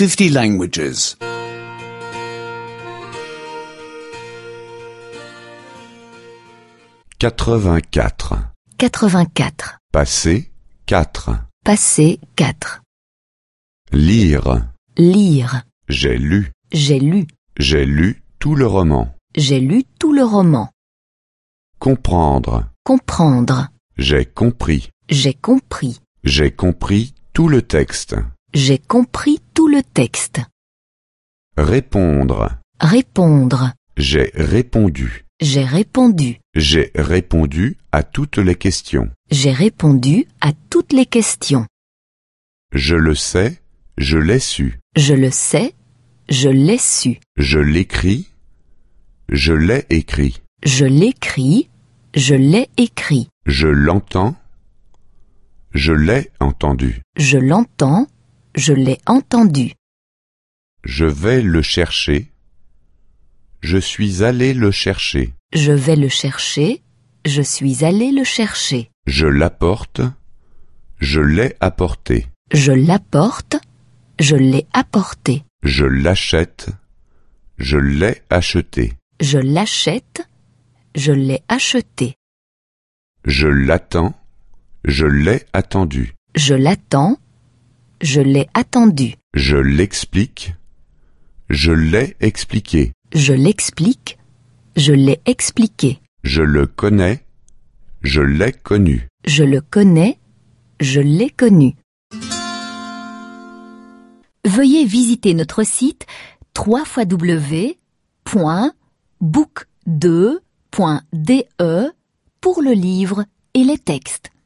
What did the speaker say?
50 languages. 84. 84. Passé 4. Passé 4. Lire. Lire. J'ai lu. J'ai lu. J'ai lu tout le roman. J'ai lu tout le roman. Comprendre. Comprendre. J'ai compris. J'ai compris. J'ai compris tout le texte. J'ai compris tout le texte. Répondre. Répondre. J'ai répondu. J'ai répondu. J'ai répondu à toutes les questions. J'ai répondu à toutes les questions. Je le sais, je l'ai su. Je le sais. Je l'ai su. Je l'écris, je l'ai écrit. Je l'écris. Je l'ai écrit. Je l'entends, je l'ai entendu. Je l'entends. Je l'ai entendu. Je vais le chercher. Je suis allé le chercher. Je vais le chercher. Je suis allé le chercher. Je l'apporte. Je l'ai apporté. Je l'apporte. Je l'ai apporté. Je l'achète. Je l'ai acheté. Je l'achète. Je l'ai acheté. Je l'attends. Je l'ai attendu. Je l'attends. Je l'ai attendu. Je l'explique. Je l'ai expliqué. Je l'explique. Je l'ai expliqué. Je le connais. Je l'ai connu. Je le connais. Je l'ai connu. Veuillez visiter notre site www.book2.de pour le livre et les textes.